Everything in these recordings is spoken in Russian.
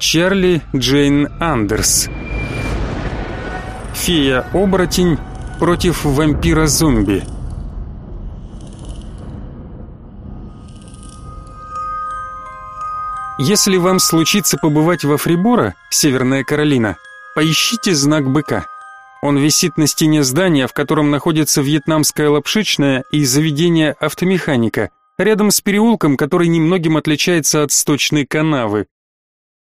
Чарли Джейн Андерс. Фея-оборотень против вампира-зомби. Если вам случится побывать во Фрибора, Северная Каролина, поищите знак быка. Он висит на стене здания, в котором находится вьетнамская лапшичная и заведение автомеханика, рядом с переулком, который немногим отличается от сточной канавы.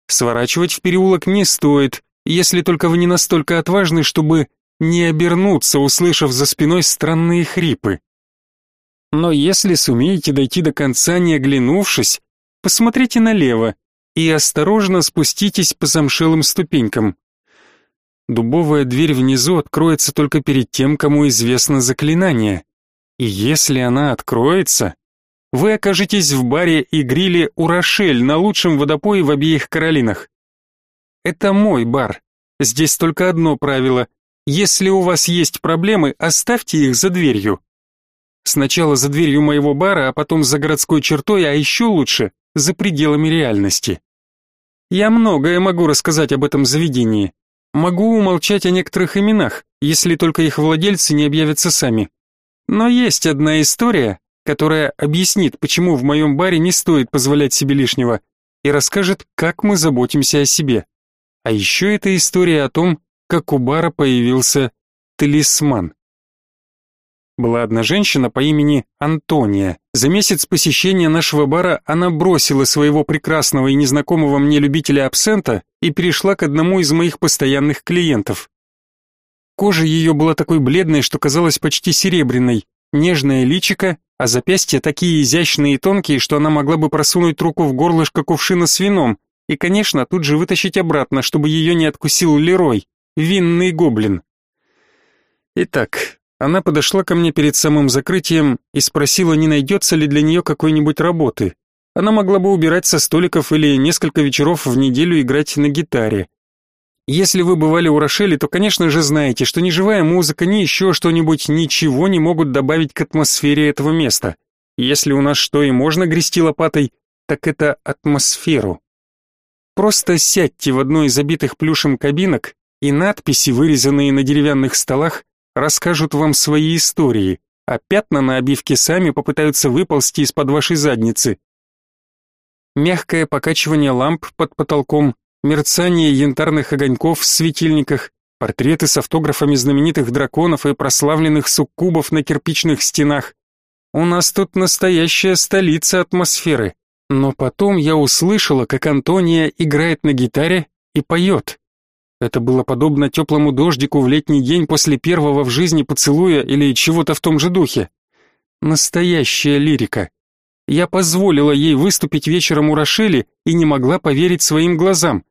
Сворачивать в переулок не стоит, если только вы не настолько отважны, чтобы не обернуться, услышав за спиной странные хрипы. Но если сумеете дойти до конца, не оглянувшись, посмотрите налево и осторожно спуститесь по замшелым ступенькам. Дубовая дверь внизу откроется только перед тем, кому известно заклинание. И если она откроется, вы окажетесь в баре и гриле у Рошель на лучшем водопое в обеих Каролинах. Это мой бар. Здесь только одно правило. Если у вас есть проблемы, оставьте их за дверью. Сначала за дверью моего бара, а потом за городской чертой, а еще лучше за пределами реальности. Я многое могу рассказать об этом заведении. Могу умолчать о некоторых именах, если только их владельцы не объявятся сами. Но есть одна история, которая объяснит, почему в моем баре не стоит позволять себе лишнего, и расскажет, как мы заботимся о себе. А еще это история о том, как у бара появился талисман. Была одна женщина по имени Антония. За месяц посещения нашего бара она бросила своего прекрасного и незнакомого мне любителя абсента и перешла к одному из моих постоянных клиентов. Кожа ее была такой бледной, что казалась почти серебряной, нежное личико, а запястья такие изящные и тонкие, что она могла бы просунуть руку в горлышко кувшина с вином и, конечно, тут же вытащить обратно, чтобы ее не откусил Лерой, винный гоблин. Итак, она подошла ко мне перед самым закрытием и спросила, не найдется ли для нее какой-нибудь работы. Она могла бы убирать со столиков или несколько вечеров в неделю играть на гитаре. Если вы бывали у Рошели, то, конечно же, знаете, что ни живая музыка, ни еще что-нибудь ничего не могут добавить к атмосфере этого места. Если у нас что и можно грести лопатой, так это атмосферу. Просто сядьте в одну из обитых плюшем кабинок, и надписи, вырезанные на деревянных столах, расскажут вам свои истории, а пятна на обивке сами попытаются выползти из-под вашей задницы. Мягкое покачивание ламп под потолком, мерцание янтарных огоньков в светильниках, портреты с автографами знаменитых драконов и прославленных суккубов на кирпичных стенах. У нас тут настоящая столица атмосферы. Но потом я услышала, как Антония играет на гитаре и поет. Это было подобно теплому дождику в летний день после первого в жизни поцелуя или чего-то в том же духе. Настоящая лирика. Я позволила ей выступить вечером у Рошели и не могла поверить своим глазам.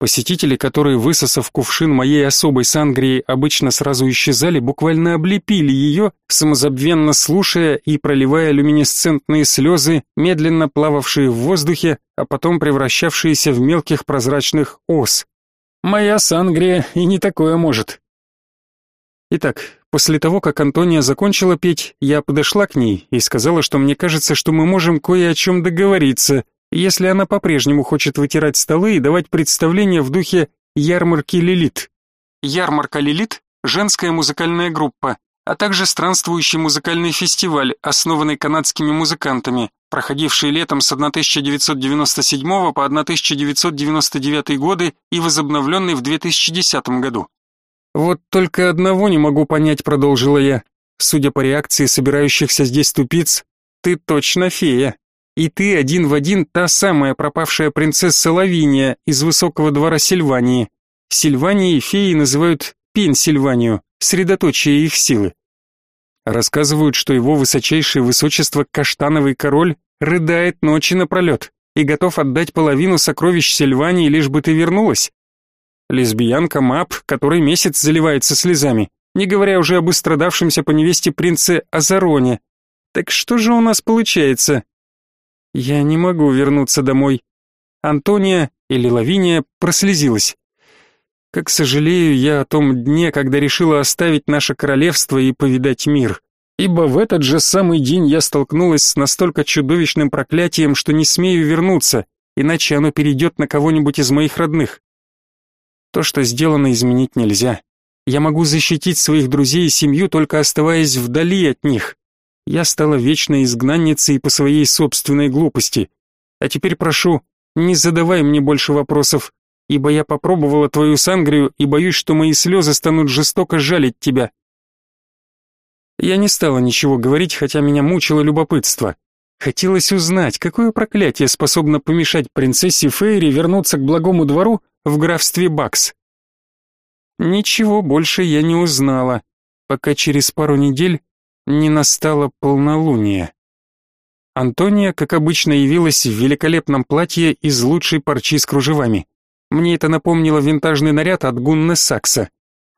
Посетители, которые, высосав кувшин моей особой сангрии, обычно сразу исчезали, буквально облепили ее, самозабвенно слушая и проливая люминесцентные слезы, медленно плававшие в воздухе, а потом превращавшиеся в мелких прозрачных ос. Моя сангрия и не такое может. Итак, после того, как Антония закончила петь, я подошла к ней и сказала, что мне кажется, что мы можем кое о чем договориться, если она по-прежнему хочет вытирать столы и давать представления в духе ярмарки Лилит. Ярмарка Лилит – женская музыкальная группа, а также странствующий музыкальный фестиваль, основанный канадскими музыкантами, проходивший летом с 1997 по 1999 годы и возобновленный в 2010 году. «Вот только одного не могу понять», — продолжила я. «Судя по реакции собирающихся здесь тупиц, ты точно фея. И ты один в один та самая пропавшая принцесса Лавиния из высокого двора Сильвании. Сильвании феи называют Пенсильванию, средоточие их силы. Рассказывают, что его высочайшее высочество Каштановый король рыдает ночи напролет и готов отдать половину сокровищ Сильвании, лишь бы ты вернулась. Лесбиянка Мап, который месяц заливается слезами, не говоря уже об истрадавшемся по невесте принце Азароне. Так что же у нас получается? Я не могу вернуться домой. Антония или Лавиния прослезилась. Как сожалею я о том дне, когда решила оставить наше королевство и повидать мир. Ибо в этот же самый день я столкнулась с настолько чудовищным проклятием, что не смею вернуться, иначе оно перейдет на кого-нибудь из моих родных. То, что сделано, изменить нельзя. Я могу защитить своих друзей и семью, только оставаясь вдали от них. Я стала вечной изгнанницей по своей собственной глупости. А теперь прошу, не задавай мне больше вопросов, ибо я попробовала твою сангрию и боюсь, что мои слезы станут жестоко жалить тебя. Я не стала ничего говорить, хотя меня мучило любопытство. Хотелось узнать, какое проклятие способно помешать принцессе Фейри вернуться к благому двору в графстве Бакс. Ничего больше я не узнала, пока через пару недель не настало полнолуние. Антония, как обычно, явилась в великолепном платье из лучшей парчи с кружевами. Мне это напомнило винтажный наряд от Гунны Сакса.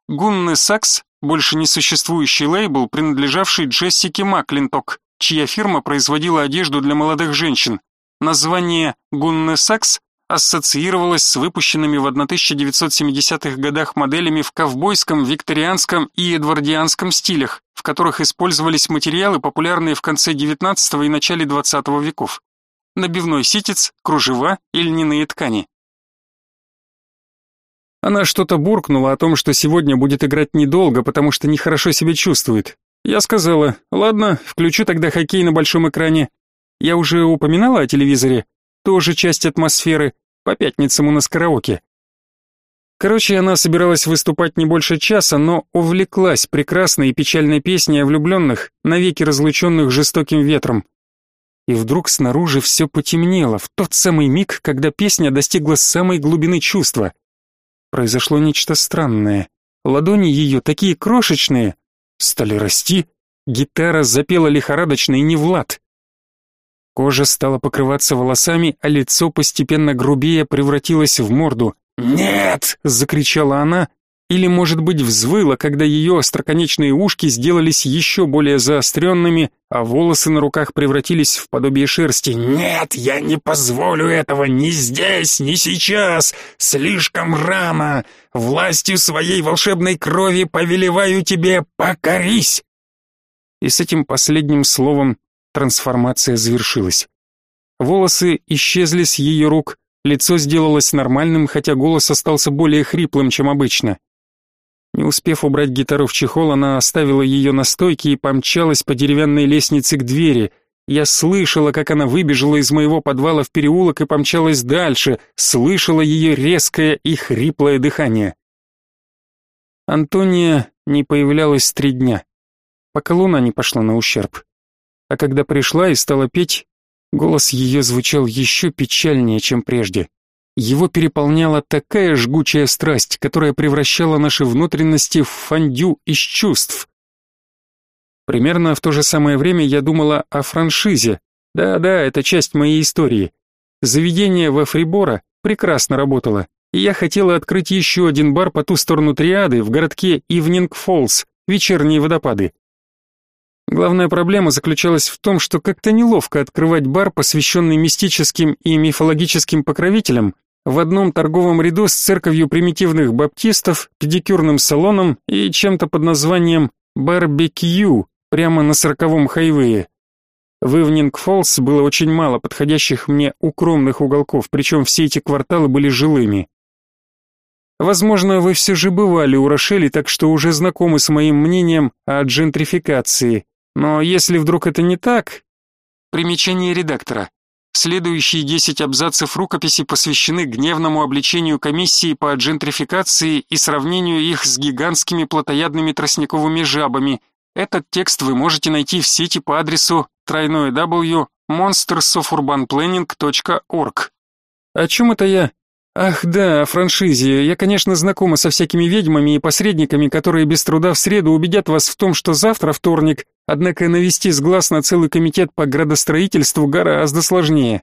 Гунны Сакс – больше не существующий лейбл, принадлежавший Джессике Маклинток, чья фирма производила одежду для молодых женщин. Название Гунны Сакс ассоциировалось с выпущенными в 1970-х годах моделями в ковбойском, викторианском и эдвардианском стилях, в которых использовались материалы, популярные в конце XIX и начале XX веков. Набивной ситец, кружева и льняные ткани. Она что-то буркнула о том, что сегодня будет играть недолго, потому что нехорошо себя чувствует. Я сказала, ладно, включу тогда хоккей на большом экране. Я уже упоминала о телевизоре, тоже часть атмосферы, по пятницам у нас караоке. Короче, она собиралась выступать не больше часа, но увлеклась прекрасной и печальной песней о влюбленных, навеки разлученных жестоким ветром. И вдруг снаружи все потемнело, в тот самый миг, когда песня достигла самой глубины чувства. Произошло нечто странное. Ладони ее, такие крошечные, стали расти, гитара запела лихорадочно и не в лад. Кожа стала покрываться волосами, а лицо постепенно грубее превратилось в морду. «Нет!» — закричала она, или, может быть, взвыла, когда ее остроконечные ушки сделались еще более заостренными, а волосы на руках превратились в подобие шерсти. «Нет, я не позволю этого ни здесь, ни сейчас! Слишком рано! Властью своей волшебной крови повелеваю тебе, покорись!» И с этим последним словом Трансформация завершилась. Волосы исчезли с ее рук, лицо сделалось нормальным, хотя голос остался более хриплым, чем обычно. Не успев убрать гитару в чехол, она оставила ее на стойке и помчалась по деревянной лестнице к двери. Я слышала, как она выбежала из моего подвала в переулок и помчалась дальше, слышала ее резкое и хриплое дыхание. Антония не появлялась три дня, пока луна не пошла на ущерб а когда пришла и стала петь, голос ее звучал еще печальнее, чем прежде. Его переполняла такая жгучая страсть, которая превращала наши внутренности в фондю из чувств. Примерно в то же самое время я думала о франшизе. Да-да, это часть моей истории. Заведение во Фрибора прекрасно работало, и я хотела открыть еще один бар по ту сторону Триады в городке Ивнинг Фоллс, вечерние водопады. Главная проблема заключалась в том, что как-то неловко открывать бар, посвященный мистическим и мифологическим покровителям, в одном торговом ряду с церковью примитивных баптистов, педикюрным салоном и чем-то под названием «барбекю» прямо на сороковом хайвее. В Ивнинг-Фоллс было очень мало подходящих мне укромных уголков, причем все эти кварталы были жилыми. Возможно, вы все же бывали у Рошели, так что уже знакомы с моим мнением о джентрификации. Но если вдруг это не так... Примечание редактора. Следующие 10 абзацев рукописи посвящены гневному обличению комиссии по джентрификации и сравнению их с гигантскими плотоядными тростниковыми жабами. Этот текст вы можете найти в сети по адресу www.monstersofurbanplanning.org. О чем это я? Ах да, о франшизе. Я, конечно, знакома со всякими ведьмами и посредниками, которые без труда в среду убедят вас в том, что завтра вторник, однако навести с глаз на целый комитет по градостроительству гораздо сложнее.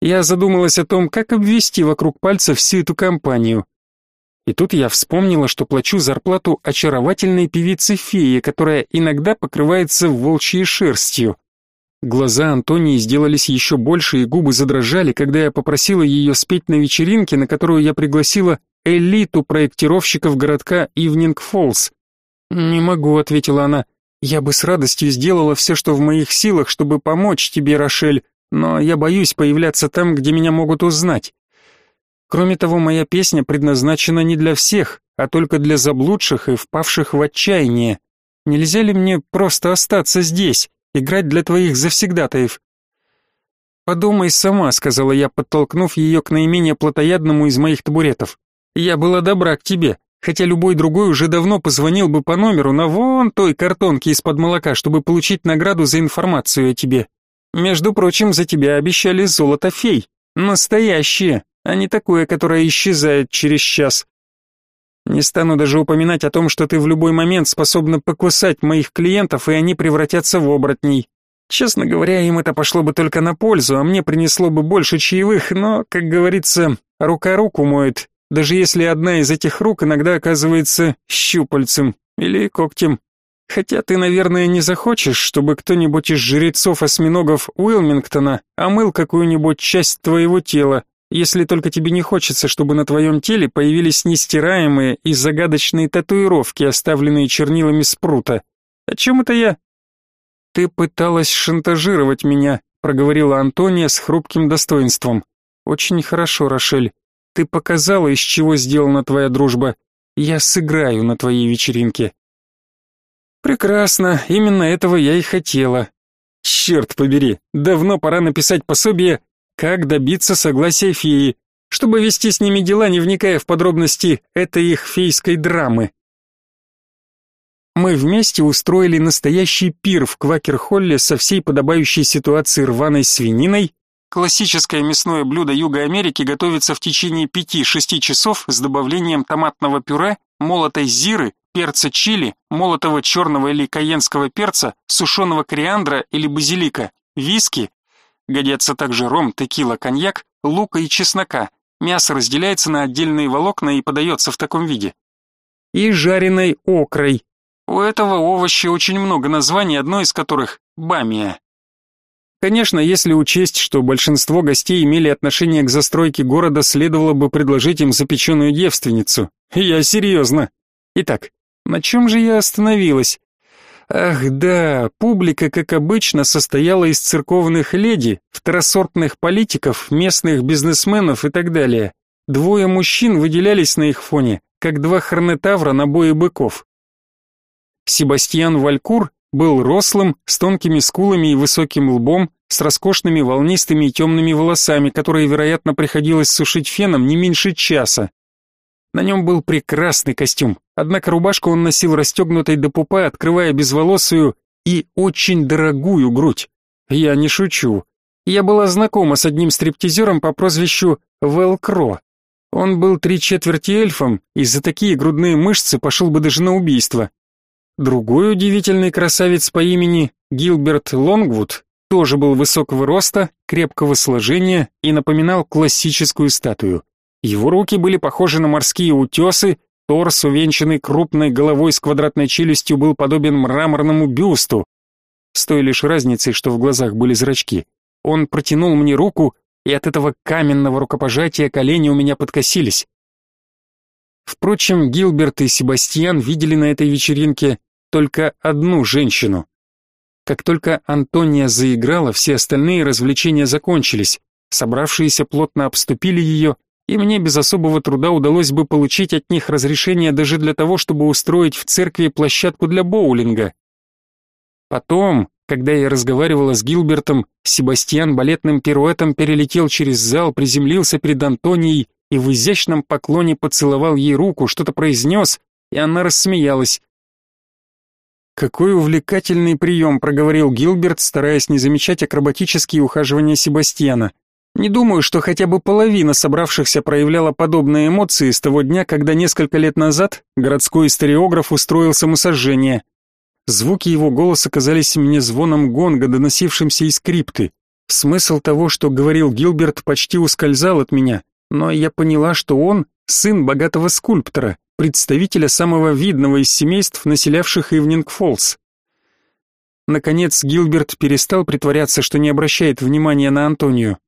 Я задумалась о том, как обвести вокруг пальца всю эту компанию. И тут я вспомнила, что плачу зарплату очаровательной певице Фее, которая иногда покрывается волчьей шерстью. Глаза Антонии сделались еще больше и губы задрожали, когда я попросила ее спеть на вечеринке, на которую я пригласила элиту проектировщиков городка Ивнинг Фоллс. «Не могу», — ответила она. «Я бы с радостью сделала все, что в моих силах, чтобы помочь тебе, Рошель, но я боюсь появляться там, где меня могут узнать. Кроме того, моя песня предназначена не для всех, а только для заблудших и впавших в отчаяние. Нельзя ли мне просто остаться здесь, играть для твоих завсегдатаев? Подумай сама, сказала я, подтолкнув ее к наименее плотоядному из моих табуретов. Я была добра к тебе, хотя любой другой уже давно позвонил бы по номеру на вон той картонке из-под молока, чтобы получить награду за информацию о тебе. Между прочим, за тебя обещали золото фей. Настоящее, а не такое, которое исчезает через час. Не стану даже упоминать о том, что ты в любой момент способна покусать моих клиентов, и они превратятся в оборотней. Честно говоря, им это пошло бы только на пользу, а мне принесло бы больше чаевых, но, как говорится, рука руку моет, даже если одна из этих рук иногда оказывается щупальцем или когтем. Хотя ты, наверное, не захочешь, чтобы кто-нибудь из жрецов-осьминогов Уилмингтона омыл какую-нибудь часть твоего тела, если только тебе не хочется, чтобы на твоем теле появились нестираемые и загадочные татуировки, оставленные чернилами спрута. О чем это я? Ты пыталась шантажировать меня, проговорила Антония с хрупким достоинством. Очень хорошо, Рошель. Ты показала, из чего сделана твоя дружба. Я сыграю на твоей вечеринке. Прекрасно, именно этого я и хотела. Черт побери, давно пора написать пособие «Как добиться согласия феи», чтобы вести с ними дела, не вникая в подробности этой их фейской драмы. Мы вместе устроили настоящий пир в Квакер-Холле со всей подобающей ситуацией рваной свининой, Классическое мясное блюдо Юга Америки готовится в течение 5-6 часов с добавлением томатного пюре, молотой зиры, перца чили, молотого черного или каенского перца, сушеного кориандра или базилика, виски, годятся также ром, текила, коньяк, лука и чеснока. Мясо разделяется на отдельные волокна и подается в таком виде. И жареной окрой. У этого овоща очень много названий, одно из которых – бамия. Конечно, если учесть, что большинство гостей имели отношение к застройке города, следовало бы предложить им запеченную девственницу. Я серьезно. Итак, на чем же я остановилась? Ах да, публика, как обычно, состояла из церковных леди, второсортных политиков, местных бизнесменов и так далее. Двое мужчин выделялись на их фоне, как два хронетавра на бое быков. Себастьян Валькур был рослым, с тонкими скулами и высоким лбом, с роскошными волнистыми и темными волосами, которые, вероятно, приходилось сушить феном не меньше часа. На нем был прекрасный костюм, однако рубашку он носил расстегнутой до пупа, открывая безволосую и очень дорогую грудь. Я не шучу. Я была знакома с одним стриптизером по прозвищу Велкро. Он был три четверти эльфом, и за такие грудные мышцы пошел бы даже на убийство. Другой удивительный красавец по имени Гилберт Лонгвуд тоже был высокого роста, крепкого сложения и напоминал классическую статую. Его руки были похожи на морские утесы, торс, увенчанный крупной головой с квадратной челюстью, был подобен мраморному бюсту, с той лишь разницей, что в глазах были зрачки. Он протянул мне руку, и от этого каменного рукопожатия колени у меня подкосились. Впрочем, Гилберт и Себастьян видели на этой вечеринке только одну женщину. Как только Антония заиграла, все остальные развлечения закончились. Собравшиеся плотно обступили ее, и мне без особого труда удалось бы получить от них разрешение даже для того, чтобы устроить в церкви площадку для боулинга. Потом, когда я разговаривала с Гилбертом, Себастьян балетным пируэтом перелетел через зал, приземлился перед Антонией и в изящном поклоне поцеловал ей руку, что-то произнес, и она рассмеялась. «Какой увлекательный прием», — проговорил Гилберт, стараясь не замечать акробатические ухаживания Себастьяна. «Не думаю, что хотя бы половина собравшихся проявляла подобные эмоции с того дня, когда несколько лет назад городской историограф устроил самосожжение. Звуки его голоса казались мне звоном гонга, доносившимся из крипты. Смысл того, что говорил Гилберт, почти ускользал от меня, но я поняла, что он сын богатого скульптора, представителя самого видного из семейств, населявших Ивнинг-Фоллс. Наконец Гилберт перестал притворяться, что не обращает внимания на Антонию.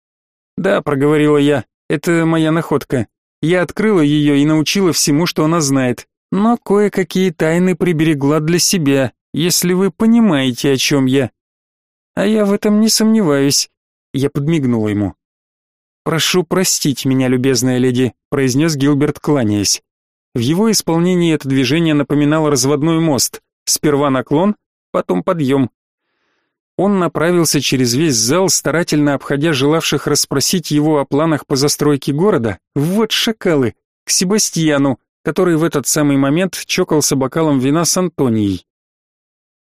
«Да», — проговорила я, — «это моя находка. Я открыла ее и научила всему, что она знает, но кое-какие тайны приберегла для себя, если вы понимаете, о чем я». «А я в этом не сомневаюсь. Я подмигнула ему. «Прошу простить меня, любезная леди», — произнес Гилберт, кланяясь. В его исполнении это движение напоминало разводной мост. Сперва наклон, потом подъем. Он направился через весь зал, старательно обходя желавших расспросить его о планах по застройке города. Вот шакалы! К Себастьяну, который в этот самый момент чокался бокалом вина с Антонией.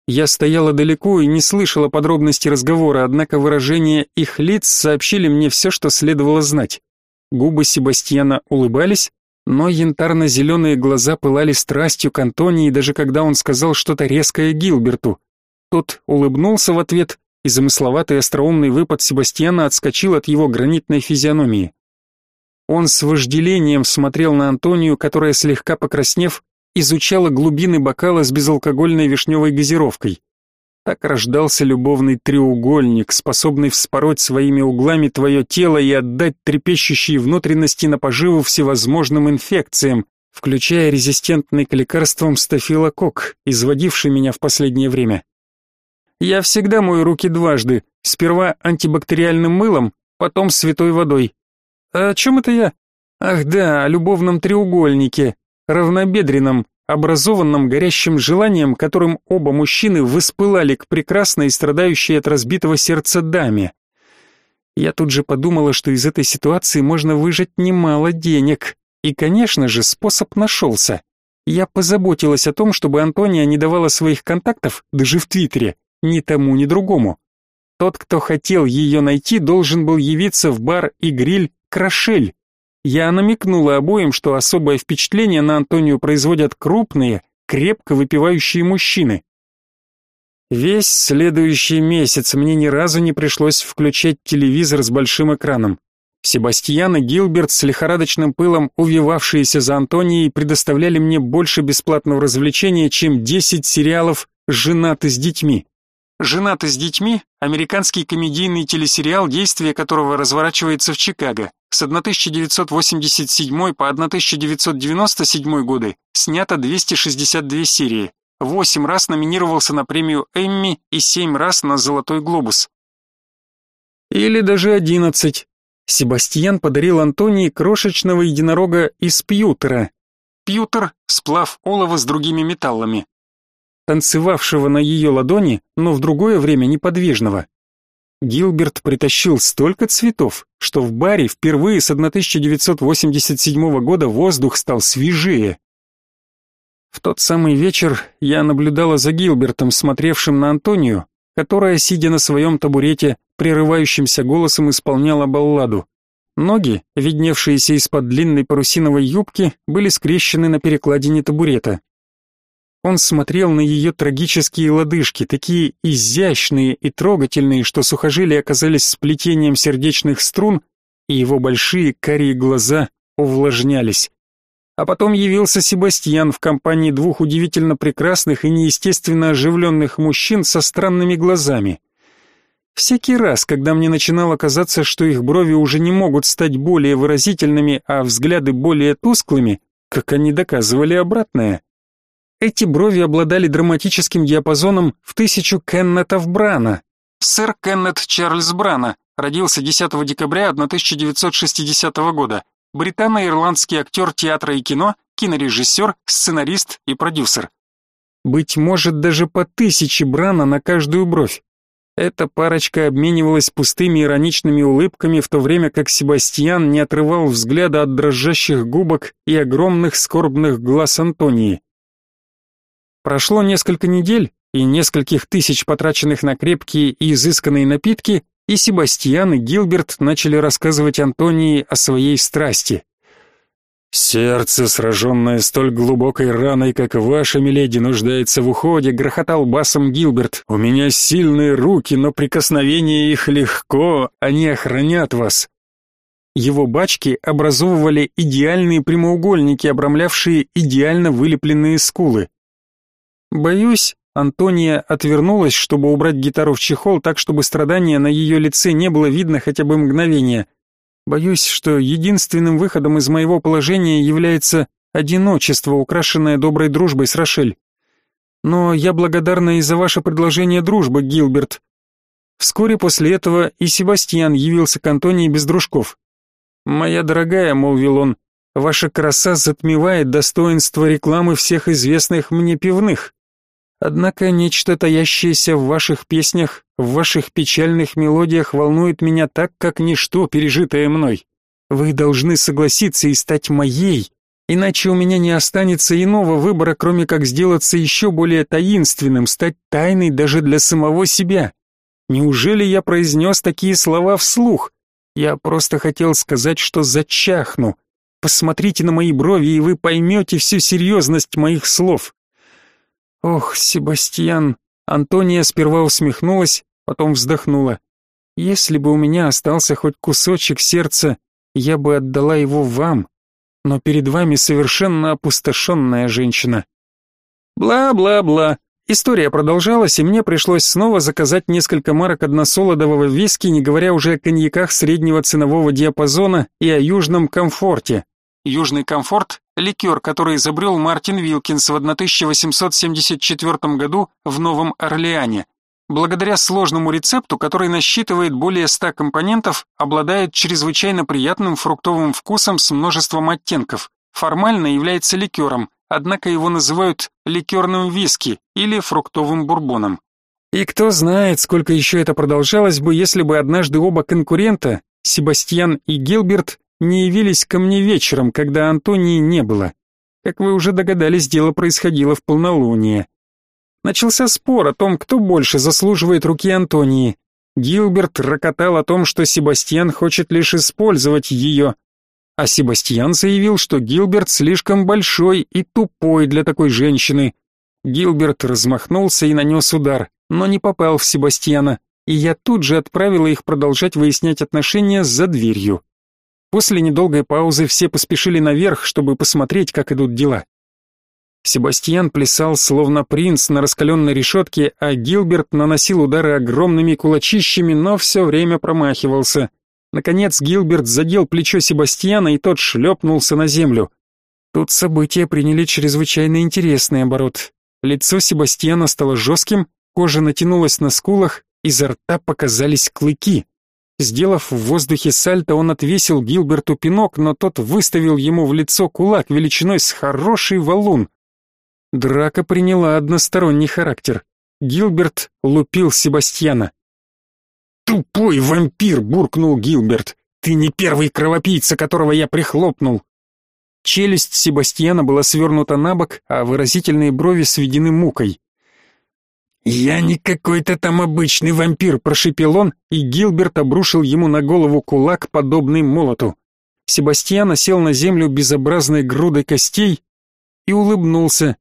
Я стояла далеко и не слышала подробностей разговора, однако выражения их лиц сообщили мне все, что следовало знать. Губы Себастьяна улыбались, но янтарно-зеленые глаза пылали страстью к Антонии, даже когда он сказал что-то резкое Гилберту. Тот улыбнулся в ответ, и замысловатый остроумный выпад Себастьяна отскочил от его гранитной физиономии. Он с вожделением смотрел на Антонию, которая, слегка покраснев, изучала глубины бокала с безалкогольной вишневой газировкой. Так рождался любовный треугольник, способный вспороть своими углами твое тело и отдать трепещущие внутренности на поживу всевозможным инфекциям, включая резистентный к лекарствам стафилококк, изводивший меня в последнее время. Я всегда мою руки дважды, сперва антибактериальным мылом, потом святой водой. А о чем это я? Ах да, о любовном треугольнике, равнобедренном, образованном горящим желанием, которым оба мужчины воспылали к прекрасной страдающей от разбитого сердца даме. Я тут же подумала, что из этой ситуации можно выжать немало денег. И, конечно же, способ нашелся. Я позаботилась о том, чтобы Антония не давала своих контактов, даже в Твиттере, ни тому, ни другому. Тот, кто хотел ее найти, должен был явиться в бар и гриль «Крошель», я намекнула обоим, что особое впечатление на Антонию производят крупные, крепко выпивающие мужчины. Весь следующий месяц мне ни разу не пришлось включать телевизор с большим экраном. Себастьян и Гилберт с лихорадочным пылом, увивавшиеся за Антонией, предоставляли мне больше бесплатного развлечения, чем 10 сериалов «Женаты с детьми». «Женаты с детьми» — американский комедийный телесериал, действие которого разворачивается в Чикаго. С 1987 по 1997 годы снято 262 серии. Восемь раз номинировался на премию Эмми и семь раз на Золотой глобус. Или даже одиннадцать. Себастьян подарил Антонии крошечного единорога из пьютера. Пьютер – сплав олова с другими металлами танцевавшего на ее ладони, но в другое время неподвижного. Гилберт притащил столько цветов, что в баре впервые с 1987 года воздух стал свежее. В тот самый вечер я наблюдала за Гилбертом, смотревшим на Антонию, которая, сидя на своем табурете, прерывающимся голосом исполняла балладу. Ноги, видневшиеся из-под длинной парусиновой юбки, были скрещены на перекладине табурета. Он смотрел на ее трагические лодыжки, такие изящные и трогательные, что сухожилия оказались сплетением сердечных струн, и его большие карие глаза увлажнялись. А потом явился Себастьян в компании двух удивительно прекрасных и неестественно оживленных мужчин со странными глазами. Всякий раз, когда мне начинало казаться, что их брови уже не могут стать более выразительными, а взгляды более тусклыми, как они доказывали обратное. Эти брови обладали драматическим диапазоном в тысячу Кеннетов Брана. Сэр Кеннет Чарльз Брана родился 10 декабря 1960 года. Британо-ирландский актер театра и кино, кинорежиссер, сценарист и продюсер. Быть может, даже по тысяче Брана на каждую бровь. Эта парочка обменивалась пустыми ироничными улыбками, в то время как Себастьян не отрывал взгляда от дрожащих губок и огромных скорбных глаз Антонии. Прошло несколько недель, и нескольких тысяч потраченных на крепкие и изысканные напитки, и Себастьян и Гилберт начали рассказывать Антонии о своей страсти. «Сердце, сраженное столь глубокой раной, как ваша, миледи, нуждается в уходе», — грохотал басом Гилберт. «У меня сильные руки, но прикосновение их легко, они охранят вас». Его бачки образовывали идеальные прямоугольники, обрамлявшие идеально вылепленные скулы. Боюсь, Антония отвернулась, чтобы убрать гитару в чехол так, чтобы страдания на ее лице не было видно хотя бы мгновение. Боюсь, что единственным выходом из моего положения является одиночество, украшенное доброй дружбой с Рошель. Но я благодарна и за ваше предложение дружбы, Гилберт. Вскоре после этого и Себастьян явился к Антонии без дружков. «Моя дорогая», — молвил он, — «ваша краса затмевает достоинство рекламы всех известных мне пивных. Однако нечто таящееся в ваших песнях, в ваших печальных мелодиях волнует меня так, как ничто, пережитое мной. Вы должны согласиться и стать моей, иначе у меня не останется иного выбора, кроме как сделаться еще более таинственным, стать тайной даже для самого себя. Неужели я произнес такие слова вслух? Я просто хотел сказать, что зачахну. Посмотрите на мои брови, и вы поймете всю серьезность моих слов. Ох, Себастьян. Антония сперва усмехнулась, потом вздохнула. Если бы у меня остался хоть кусочек сердца, я бы отдала его вам. Но перед вами совершенно опустошенная женщина. Бла-бла-бла. История продолжалась, и мне пришлось снова заказать несколько марок односолодового виски, не говоря уже о коньяках среднего ценового диапазона и о южном комфорте. Южный комфорт – ликер, который изобрел Мартин Вилкинс в 1874 году в Новом Орлеане. Благодаря сложному рецепту, который насчитывает более 100 компонентов, обладает чрезвычайно приятным фруктовым вкусом с множеством оттенков. Формально является ликером, однако его называют ликерным виски или фруктовым бурбоном. И кто знает, сколько еще это продолжалось бы, если бы однажды оба конкурента, Себастьян и Гилберт, не явились ко мне вечером, когда Антонии не было. Как вы уже догадались, дело происходило в полнолуние. Начался спор о том, кто больше заслуживает руки Антонии. Гилберт рокотал о том, что Себастьян хочет лишь использовать ее, а Себастьян заявил, что Гилберт слишком большой и тупой для такой женщины. Гилберт размахнулся и нанес удар, но не попал в Себастьяна, и я тут же отправила их продолжать выяснять отношения за дверью. После недолгой паузы все поспешили наверх, чтобы посмотреть, как идут дела. Себастьян плясал словно принц на раскаленной решетке, а Гилберт наносил удары огромными кулачищами, но все время промахивался. Наконец Гилберт задел плечо Себастьяна, и тот шлепнулся на землю. Тут события приняли чрезвычайно интересный оборот. Лицо Себастьяна стало жестким, кожа натянулась на скулах, изо рта показались клыки. Сделав в воздухе сальто, он отвесил Гилберту пинок, но тот выставил ему в лицо кулак величиной с хороший валун. Драка приняла односторонний характер. Гилберт лупил Себастьяна. «Тупой вампир!» — буркнул Гилберт. «Ты не первый кровопийца, которого я прихлопнул!» Челюсть Себастьяна была свернута на бок, а выразительные брови сведены мукой. «Я не какой-то там обычный вампир», — прошипел он, и Гилберт обрушил ему на голову кулак, подобный молоту. Себастьян сел на землю безобразной грудой костей и улыбнулся.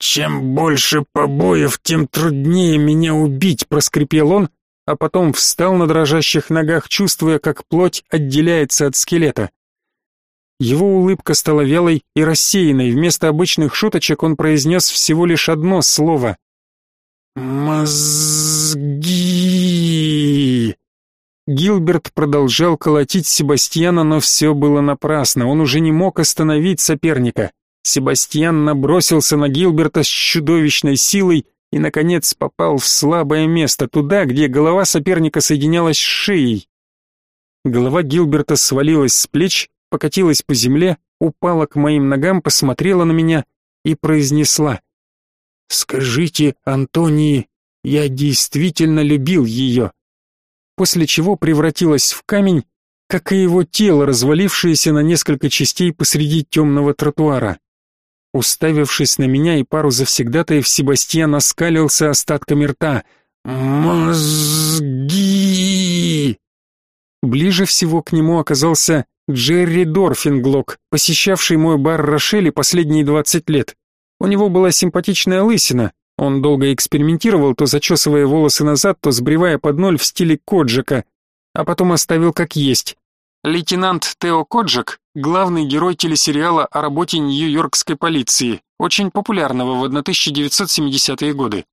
«Чем больше побоев, тем труднее меня убить», — проскрипел он, а потом встал на дрожащих ногах, чувствуя, как плоть отделяется от скелета. Его улыбка стала вялой и рассеянной, вместо обычных шуточек он произнес всего лишь одно слово «Мозги!» Гилберт продолжал колотить Себастьяна, но все было напрасно, он уже не мог остановить соперника. Себастьян набросился на Гилберта с чудовищной силой и, наконец, попал в слабое место, туда, где голова соперника соединялась с шеей. Голова Гилберта свалилась с плеч, покатилась по земле, упала к моим ногам, посмотрела на меня и произнесла — Скажите, Антонии, я действительно любил ее. После чего превратилась в камень, как и его тело, развалившееся на несколько частей посреди темного тротуара. Уставившись на меня и пару завсегдатаев, Себастьян оскалился остатками рта. «Мозги!» Ближе всего к нему оказался Джерри Дорфинглок, посещавший мой бар Рошели последние двадцать лет. У него была симпатичная лысина. Он долго экспериментировал, то зачесывая волосы назад, то сбривая под ноль в стиле Коджика, а потом оставил как есть. Лейтенант Тео Коджик – главный герой телесериала о работе нью-йоркской полиции, очень популярного в 1970-е годы.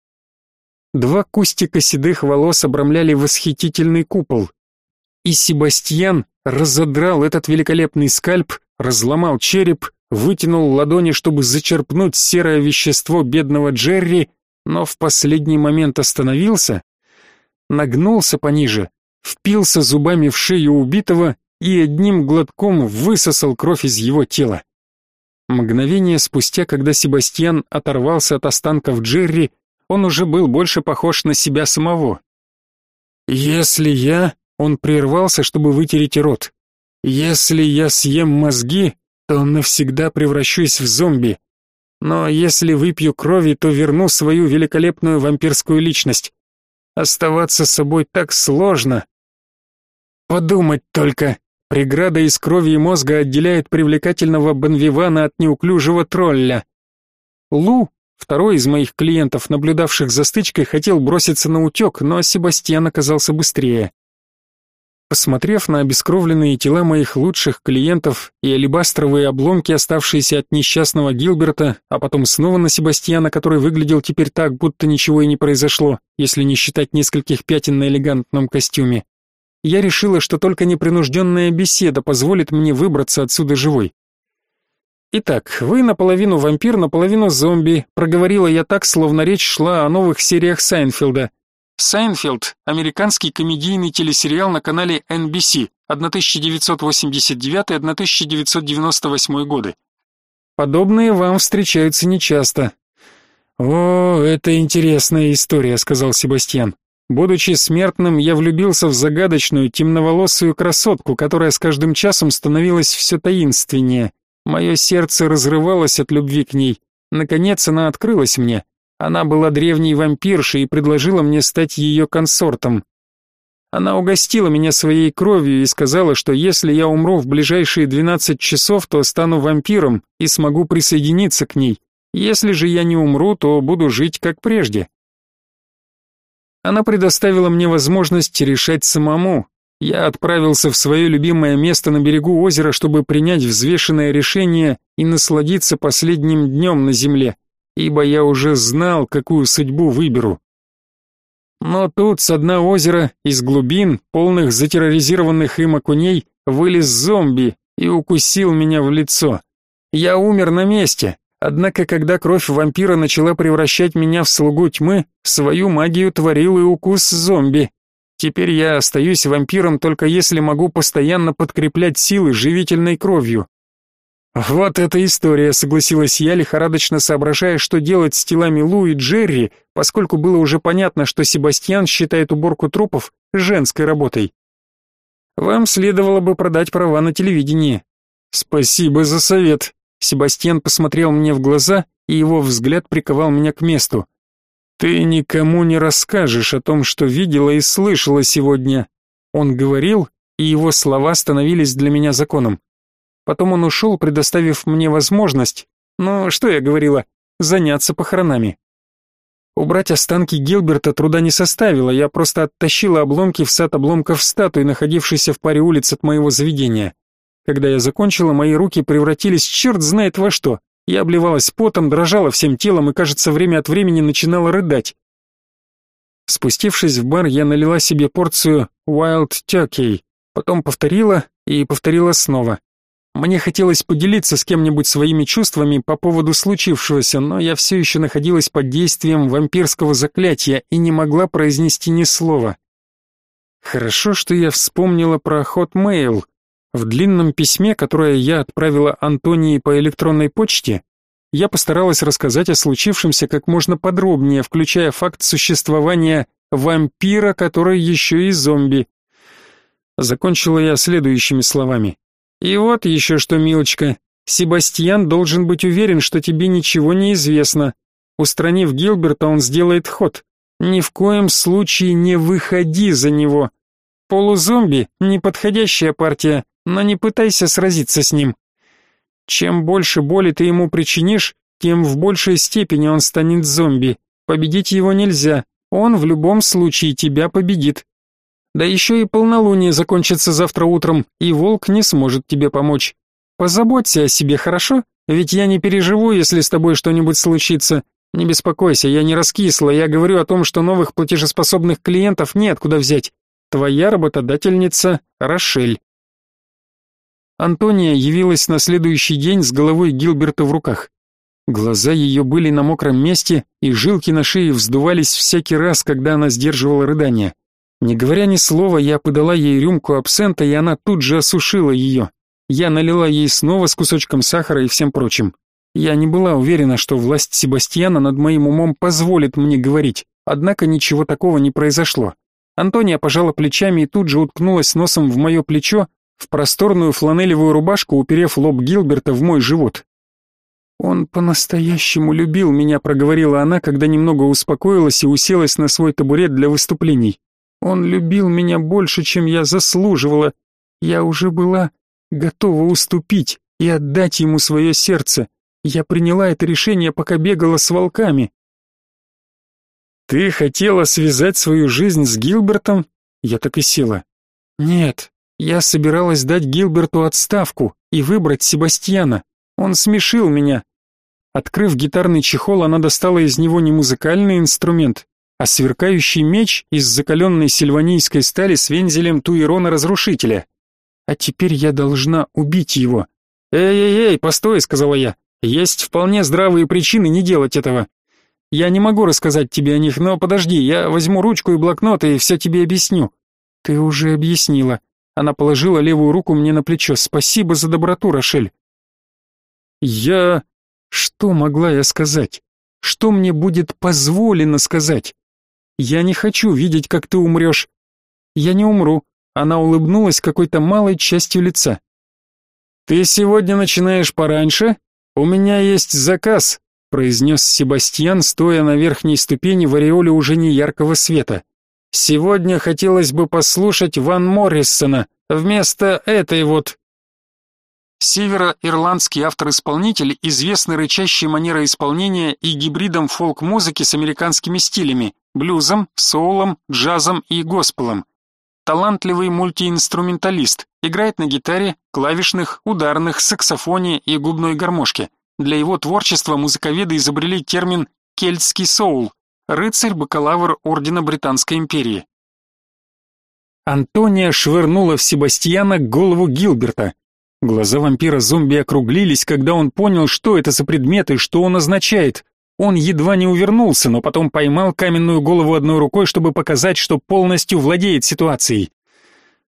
Два кустика седых волос обрамляли восхитительный купол. И Себастьян разодрал этот великолепный скальп, разломал череп вытянул ладони, чтобы зачерпнуть серое вещество бедного Джерри, но в последний момент остановился, нагнулся пониже, впился зубами в шею убитого и одним глотком высосал кровь из его тела. Мгновение спустя, когда Себастьян оторвался от останков Джерри, он уже был больше похож на себя самого. «Если я...» — он прервался, чтобы вытереть рот. «Если я съем мозги, то навсегда превращусь в зомби. Но если выпью крови, то верну свою великолепную вампирскую личность. Оставаться собой так сложно. Подумать только, преграда из крови и мозга отделяет привлекательного Бонвивана от неуклюжего тролля. Лу, второй из моих клиентов, наблюдавших за стычкой, хотел броситься на утек, но Себастьян оказался быстрее. Посмотрев на обескровленные тела моих лучших клиентов и алебастровые обломки, оставшиеся от несчастного Гилберта, а потом снова на Себастьяна, который выглядел теперь так, будто ничего и не произошло, если не считать нескольких пятен на элегантном костюме, я решила, что только непринужденная беседа позволит мне выбраться отсюда живой. «Итак, вы наполовину вампир, наполовину зомби», проговорила я так, словно речь шла о новых сериях Сайнфилда. Сайнфилд – американский комедийный телесериал на канале NBC 1989-1998 годы. Подобные вам встречаются нечасто. О, это интересная история, сказал Себастьян. Будучи смертным, я влюбился в загадочную темноволосую красотку, которая с каждым часом становилась все таинственнее. Мое сердце разрывалось от любви к ней. Наконец она открылась мне. Она была древней вампиршей и предложила мне стать ее консортом. Она угостила меня своей кровью и сказала, что если я умру в ближайшие 12 часов, то стану вампиром и смогу присоединиться к ней. Если же я не умру, то буду жить как прежде. Она предоставила мне возможность решать самому. Я отправился в свое любимое место на берегу озера, чтобы принять взвешенное решение и насладиться последним днем на земле ибо я уже знал, какую судьбу выберу. Но тут с дна озера, из глубин, полных затерроризированных им окуней, вылез зомби и укусил меня в лицо. Я умер на месте, однако когда кровь вампира начала превращать меня в слугу тьмы, свою магию творил и укус зомби. Теперь я остаюсь вампиром только если могу постоянно подкреплять силы живительной кровью. «Вот эта история», — согласилась я, лихорадочно соображая, что делать с телами Лу и Джерри, поскольку было уже понятно, что Себастьян считает уборку трупов женской работой. «Вам следовало бы продать права на телевидении». «Спасибо за совет». Себастьян посмотрел мне в глаза, и его взгляд приковал меня к месту. «Ты никому не расскажешь о том, что видела и слышала сегодня». Он говорил, и его слова становились для меня законом. Потом он ушел, предоставив мне возможность, ну, что я говорила, заняться похоронами. Убрать останки Гилберта труда не составило, я просто оттащила обломки в сад обломков статуи, находившейся в паре улиц от моего заведения. Когда я закончила, мои руки превратились черт знает во что. Я обливалась потом, дрожала всем телом и, кажется, время от времени начинала рыдать. Спустившись в бар, я налила себе порцию Wild Turkey, потом повторила и повторила снова. Мне хотелось поделиться с кем-нибудь своими чувствами по поводу случившегося, но я все еще находилась под действием вампирского заклятия и не могла произнести ни слова. Хорошо, что я вспомнила про Hotmail. В длинном письме, которое я отправила Антонии по электронной почте, я постаралась рассказать о случившемся как можно подробнее, включая факт существования вампира, который еще и зомби. Закончила я следующими словами. И вот еще что, милочка, Себастьян должен быть уверен, что тебе ничего не известно. Устранив Гилберта, он сделает ход. Ни в коем случае не выходи за него. Полузомби — неподходящая партия, но не пытайся сразиться с ним. Чем больше боли ты ему причинишь, тем в большей степени он станет зомби. Победить его нельзя, он в любом случае тебя победит. Да еще и полнолуние закончится завтра утром, и волк не сможет тебе помочь. Позаботься о себе, хорошо? Ведь я не переживу, если с тобой что-нибудь случится. Не беспокойся, я не раскисла, я говорю о том, что новых платежеспособных клиентов неоткуда взять. Твоя работодательница Рошель. Антония явилась на следующий день с головой Гилберта в руках. Глаза ее были на мокром месте, и жилки на шее вздувались всякий раз, когда она сдерживала рыдания. Не говоря ни слова, я подала ей рюмку абсента, и она тут же осушила ее. Я налила ей снова с кусочком сахара и всем прочим. Я не была уверена, что власть Себастьяна над моим умом позволит мне говорить, однако ничего такого не произошло. Антония пожала плечами и тут же уткнулась носом в мое плечо, в просторную фланелевую рубашку, уперев лоб Гилберта в мой живот. «Он по-настоящему любил меня», — проговорила она, когда немного успокоилась и уселась на свой табурет для выступлений. «Он любил меня больше, чем я заслуживала. Я уже была готова уступить и отдать ему свое сердце. Я приняла это решение, пока бегала с волками. Ты хотела связать свою жизнь с Гилбертом? Я так и села. Нет, я собиралась дать Гилберту отставку и выбрать Себастьяна. Он смешил меня. Открыв гитарный чехол, она достала из него не музыкальный инструмент, а сверкающий меч из закаленной сильванийской стали с вензелем Туирона-разрушителя. А теперь я должна убить его. «Эй-эй-эй, постой», — сказала я. «Есть вполне здравые причины не делать этого. Я не могу рассказать тебе о них, но подожди, я возьму ручку и блокнот и все тебе объясню. Ты уже объяснила. Она положила левую руку мне на плечо. Спасибо за доброту, Рошель. Я... Что могла я сказать? Что мне будет позволено сказать? Я не хочу видеть, как ты умрешь. Я не умру. Она улыбнулась какой-то малой частью лица. Ты сегодня начинаешь пораньше? У меня есть заказ произнес Себастьян, стоя на верхней ступени в ореоле уже не яркого света. Сегодня хотелось бы послушать Ван Моррисона вместо этой вот Северо-ирландский автор-исполнитель, известный рычащей манерой исполнения и гибридом фолк-музыки с американскими стилями, блюзом, соулом, джазом и госпелом. Талантливый мультиинструменталист, играет на гитаре, клавишных, ударных, саксофоне и губной гармошке. Для его творчества музыковеды изобрели термин «кельтский соул» — рыцарь-бакалавр Ордена Британской империи. Антония швырнула в Себастьяна голову Гилберта. Глаза вампира-зомби округлились, когда он понял, что это за предмет и что он означает. Он едва не увернулся, но потом поймал каменную голову одной рукой, чтобы показать, что полностью владеет ситуацией.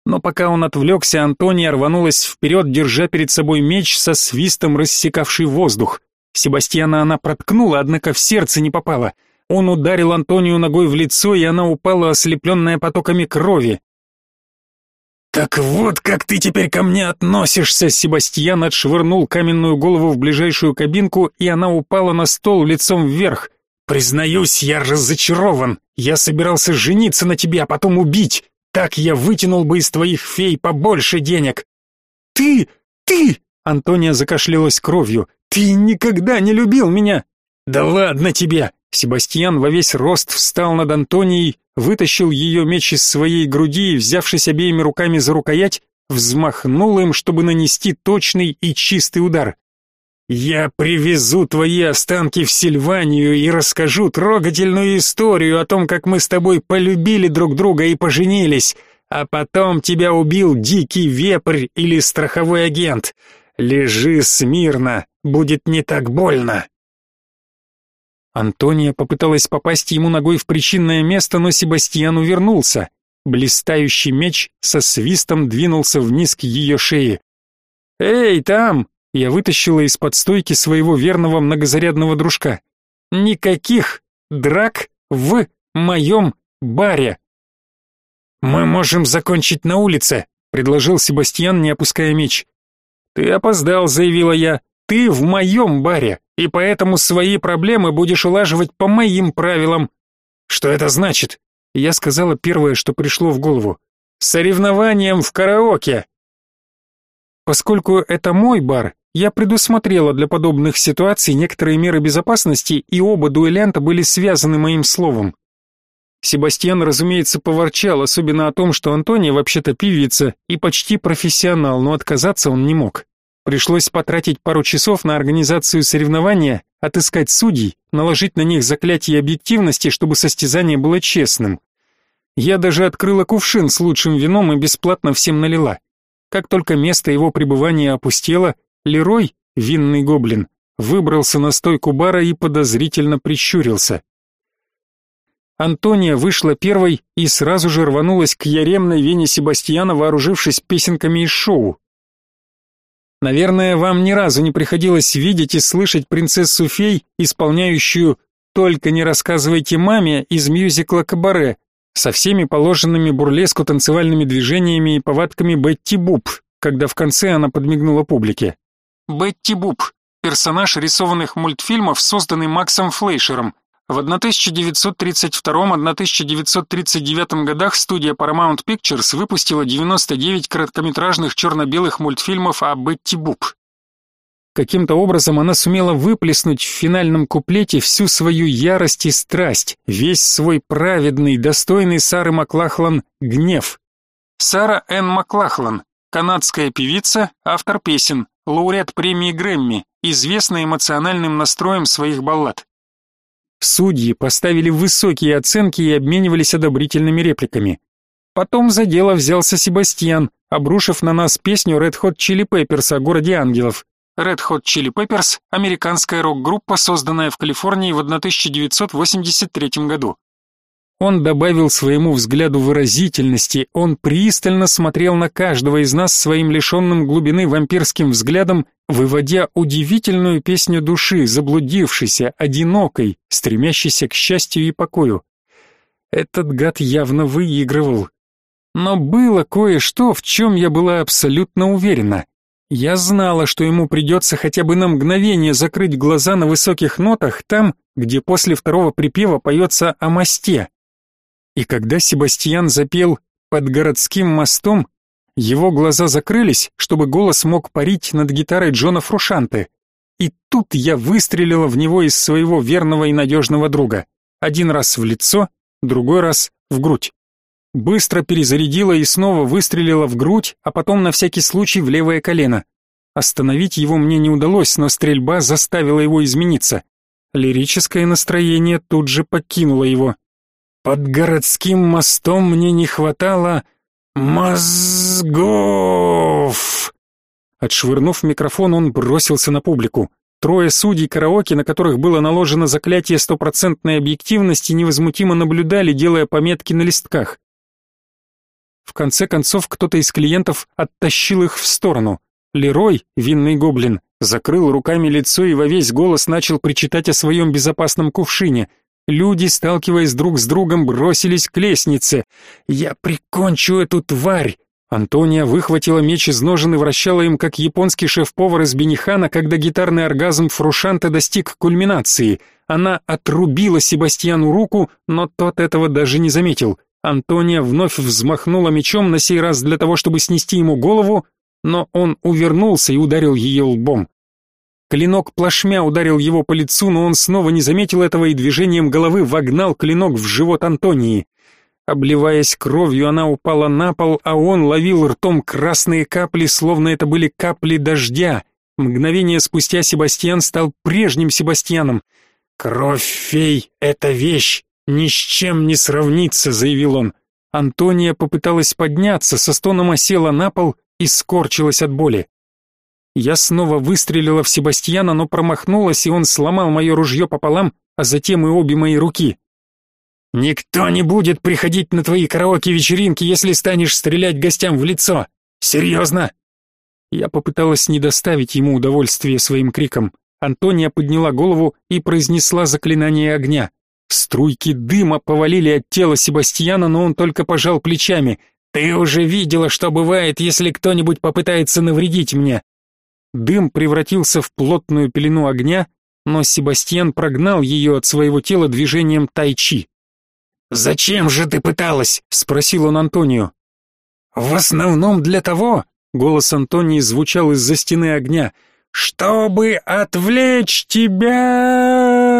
Но пока он отвлекся, Антония рванулась вперед, держа перед собой меч со свистом, рассекавший воздух. Себастьяна она проткнула, однако в сердце не попала. Он ударил Антонию ногой в лицо, и она упала, ослепленная потоками крови. «Так вот, как ты теперь ко мне относишься!» Себастьян отшвырнул каменную голову в ближайшую кабинку, и она упала на стол лицом вверх. «Признаюсь, я разочарован. Я собирался жениться на тебе, а потом убить. Так я вытянул бы из твоих фей побольше денег. Ты, ты, Антония закашлялась кровью. Ты никогда не любил меня. Да ладно тебе. Себастьян во весь рост встал над Антонией, вытащил ее меч из своей груди и, взявшись обеими руками за рукоять, взмахнул им, чтобы нанести точный и чистый удар. Я привезу твои останки в Сильванию и расскажу трогательную историю о том, как мы с тобой полюбили друг друга и поженились, а потом тебя убил дикий вепрь или страховой агент. Лежи смирно, будет не так больно. Антония попыталась попасть ему ногой в причинное место, но Себастьян увернулся. Блистающий меч со свистом двинулся вниз к ее шее. «Эй, там!» Я вытащила из-под стойки своего верного многозарядного дружка. Никаких драк в моем баре. Мы можем закончить на улице, предложил Себастьян, не опуская меч. Ты опоздал, заявила я. Ты в моем баре, и поэтому свои проблемы будешь улаживать по моим правилам. Что это значит? Я сказала первое, что пришло в голову. Соревнованием в караоке. Поскольку это мой бар, я предусмотрела для подобных ситуаций некоторые меры безопасности, и оба дуэлянта были связаны моим словом. Себастьян, разумеется, поворчал, особенно о том, что Антония вообще-то певица и почти профессионал, но отказаться он не мог. Пришлось потратить пару часов на организацию соревнования, отыскать судей, наложить на них заклятие объективности, чтобы состязание было честным. Я даже открыла кувшин с лучшим вином и бесплатно всем налила. Как только место его пребывания опустело, Лерой, винный гоблин, выбрался на стойку бара и подозрительно прищурился. Антония вышла первой и сразу же рванулась к яремной Вене Себастьяна, вооружившись песенками из шоу. Наверное, вам ни разу не приходилось видеть и слышать принцессу-фей, исполняющую «Только не рассказывайте маме» из мюзикла «Кабаре», со всеми положенными бурлеску танцевальными движениями и повадками Бетти Буб, когда в конце она подмигнула публике. Бетти Буб – персонаж рисованных мультфильмов, созданный Максом Флейшером. В 1932-1939 годах студия Paramount Pictures выпустила 99 короткометражных черно-белых мультфильмов о Бетти Буб. Каким-то образом она сумела выплеснуть в финальном куплете всю свою ярость и страсть, весь свой праведный, достойный Сары Маклахлан гнев. Сара Н. Маклахлан, канадская певица, автор песен, лауреат премии Грэмми, известная эмоциональным настроем своих баллад. Судьи поставили высокие оценки и обменивались одобрительными репликами. Потом за дело взялся Себастьян, обрушив на нас песню Red Hot Chili Peppers о городе ангелов. Red Hot Chili Peppers – американская рок-группа, созданная в Калифорнии в 1983 году. Он добавил своему взгляду выразительности, он пристально смотрел на каждого из нас своим лишенным глубины вампирским взглядом, выводя удивительную песню души, заблудившейся, одинокой, стремящейся к счастью и покою. Этот гад явно выигрывал. Но было кое-что, в чем я была абсолютно уверена. Я знала, что ему придется хотя бы на мгновение закрыть глаза на высоких нотах там, где после второго припева поется о мосте. И когда Себастьян запел «Под городским мостом», его глаза закрылись, чтобы голос мог парить над гитарой Джона Фрушанте. И тут я выстрелила в него из своего верного и надежного друга. Один раз в лицо, другой раз в грудь. Быстро перезарядила и снова выстрелила в грудь, а потом на всякий случай в левое колено. Остановить его мне не удалось, но стрельба заставила его измениться. Лирическое настроение тут же покинуло его. Под городским мостом мне не хватало мозгов. Отшвырнув микрофон, он бросился на публику. Трое судей караоке, на которых было наложено заклятие стопроцентной объективности, невозмутимо наблюдали, делая пометки на листках. В конце концов, кто-то из клиентов оттащил их в сторону. Лерой, винный гоблин, закрыл руками лицо и во весь голос начал причитать о своем безопасном кувшине. Люди, сталкиваясь друг с другом, бросились к лестнице. «Я прикончу эту тварь!» Антония выхватила меч из ножен и вращала им, как японский шеф-повар из Бенихана, когда гитарный оргазм Фрушанта достиг кульминации. Она отрубила Себастьяну руку, но тот этого даже не заметил. Антония вновь взмахнула мечом, на сей раз для того, чтобы снести ему голову, но он увернулся и ударил ее лбом. Клинок плашмя ударил его по лицу, но он снова не заметил этого и движением головы вогнал клинок в живот Антонии. Обливаясь кровью, она упала на пол, а он ловил ртом красные капли, словно это были капли дождя. Мгновение спустя Себастьян стал прежним Себастьяном. «Кровь фей — это вещь, «Ни с чем не сравнится», — заявил он. Антония попыталась подняться, со стоном осела на пол и скорчилась от боли. Я снова выстрелила в Себастьяна, но промахнулась, и он сломал мое ружье пополам, а затем и обе мои руки. «Никто не будет приходить на твои караоке-вечеринки, если станешь стрелять гостям в лицо! Серьезно!» Я попыталась не доставить ему удовольствия своим криком. Антония подняла голову и произнесла заклинание огня. Струйки дыма повалили от тела Себастьяна, но он только пожал плечами. «Ты уже видела, что бывает, если кто-нибудь попытается навредить мне». Дым превратился в плотную пелену огня, но Себастьян прогнал ее от своего тела движением тайчи. «Зачем же ты пыталась?» — спросил он Антонию. «В основном для того», — голос Антонии звучал из-за стены огня, «чтобы отвлечь тебя!»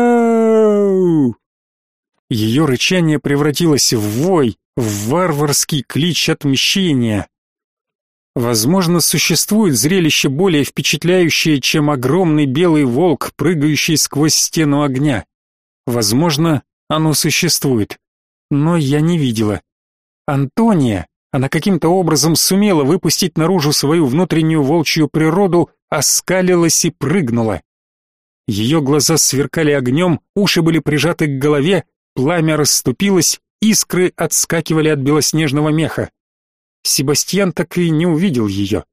Ее рычание превратилось в вой, в варварский клич отмщения. Возможно, существует зрелище более впечатляющее, чем огромный белый волк, прыгающий сквозь стену огня. Возможно, оно существует, но я не видела. Антония, она каким-то образом сумела выпустить наружу свою внутреннюю волчью природу, оскалилась и прыгнула. Ее глаза сверкали огнем, уши были прижаты к голове, пламя расступилось, искры отскакивали от белоснежного меха. Себастьян так и не увидел ее.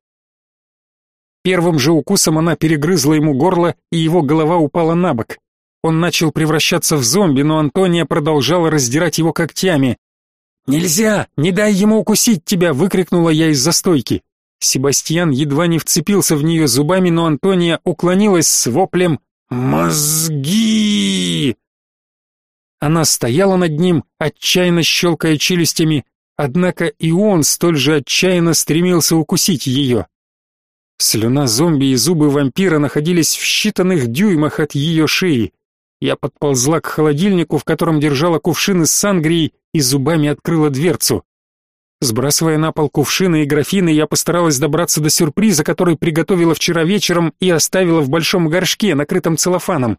Первым же укусом она перегрызла ему горло, и его голова упала на бок. Он начал превращаться в зомби, но Антония продолжала раздирать его когтями. «Нельзя! Не дай ему укусить тебя!» — выкрикнула я из застойки. Себастьян едва не вцепился в нее зубами, но Антония уклонилась с воплем «Мозги!». Она стояла над ним, отчаянно щелкая челюстями, однако и он столь же отчаянно стремился укусить ее. Слюна зомби и зубы вампира находились в считанных дюймах от ее шеи. Я подползла к холодильнику, в котором держала кувшины с сангрией, и зубами открыла дверцу. Сбрасывая на пол кувшины и графины, я постаралась добраться до сюрприза, который приготовила вчера вечером и оставила в большом горшке, накрытом целлофаном.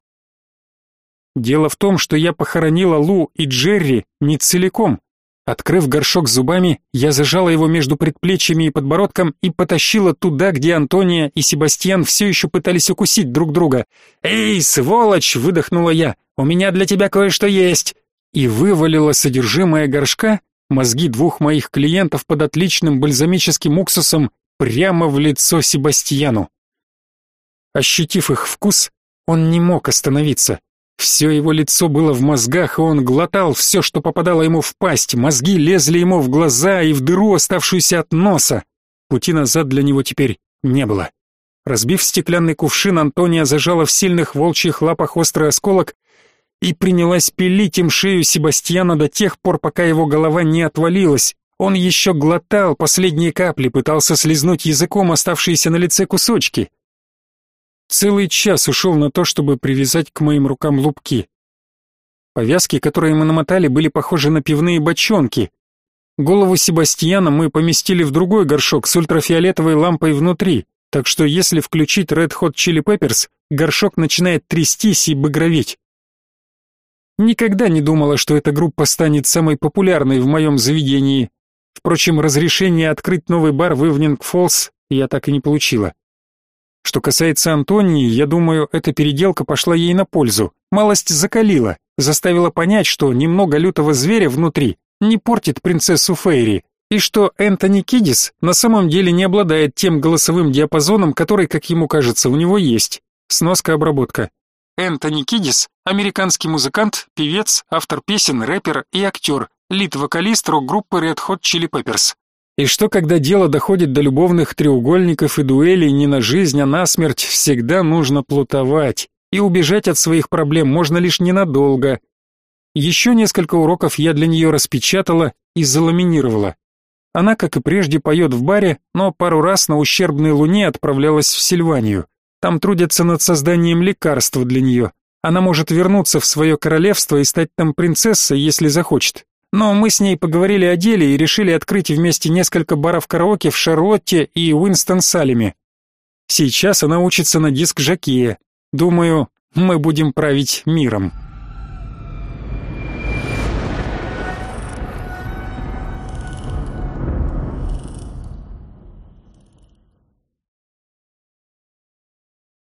Дело в том, что я похоронила Лу и Джерри не целиком. Открыв горшок зубами, я зажала его между предплечьями и подбородком и потащила туда, где Антония и Себастьян все еще пытались укусить друг друга. «Эй, сволочь!» — выдохнула я. «У меня для тебя кое-что есть!» И вывалила содержимое горшка, мозги двух моих клиентов под отличным бальзамическим уксусом, прямо в лицо Себастьяну. Ощутив их вкус, он не мог остановиться. Все его лицо было в мозгах, и он глотал все, что попадало ему в пасть. Мозги лезли ему в глаза и в дыру, оставшуюся от носа. Пути назад для него теперь не было. Разбив стеклянный кувшин, Антония зажала в сильных волчьих лапах острый осколок и принялась пилить им шею Себастьяна до тех пор, пока его голова не отвалилась. Он еще глотал последние капли, пытался слезнуть языком оставшиеся на лице кусочки. Целый час ушел на то, чтобы привязать к моим рукам лупки. Повязки, которые мы намотали, были похожи на пивные бочонки. Голову Себастьяна мы поместили в другой горшок с ультрафиолетовой лампой внутри, так что если включить Red Hot Chili Peppers, горшок начинает трястись и багроветь. Никогда не думала, что эта группа станет самой популярной в моем заведении. Впрочем, разрешение открыть новый бар в Ивнинг Фоллс я так и не получила. Что касается Антонии, я думаю, эта переделка пошла ей на пользу. Малость закалила, заставила понять, что немного лютого зверя внутри не портит принцессу Фейри, и что Энтони Кидис на самом деле не обладает тем голосовым диапазоном, который, как ему кажется, у него есть. Сноска обработка. Энтони Кидис – американский музыкант, певец, автор песен, рэпер и актер, лид-вокалист рок-группы Red Hot Chili Peppers. И что, когда дело доходит до любовных треугольников и дуэлей не на жизнь, а на смерть, всегда нужно плутовать. И убежать от своих проблем можно лишь ненадолго. Еще несколько уроков я для нее распечатала и заламинировала. Она, как и прежде, поет в баре, но пару раз на ущербной луне отправлялась в Сильванию. Там трудятся над созданием лекарства для нее. Она может вернуться в свое королевство и стать там принцессой, если захочет. Но мы с ней поговорили о деле и решили открыть вместе несколько баров караоке в Шарлотте и Уинстон-Салеме. Сейчас она учится на диск Жакея. Думаю, мы будем править миром.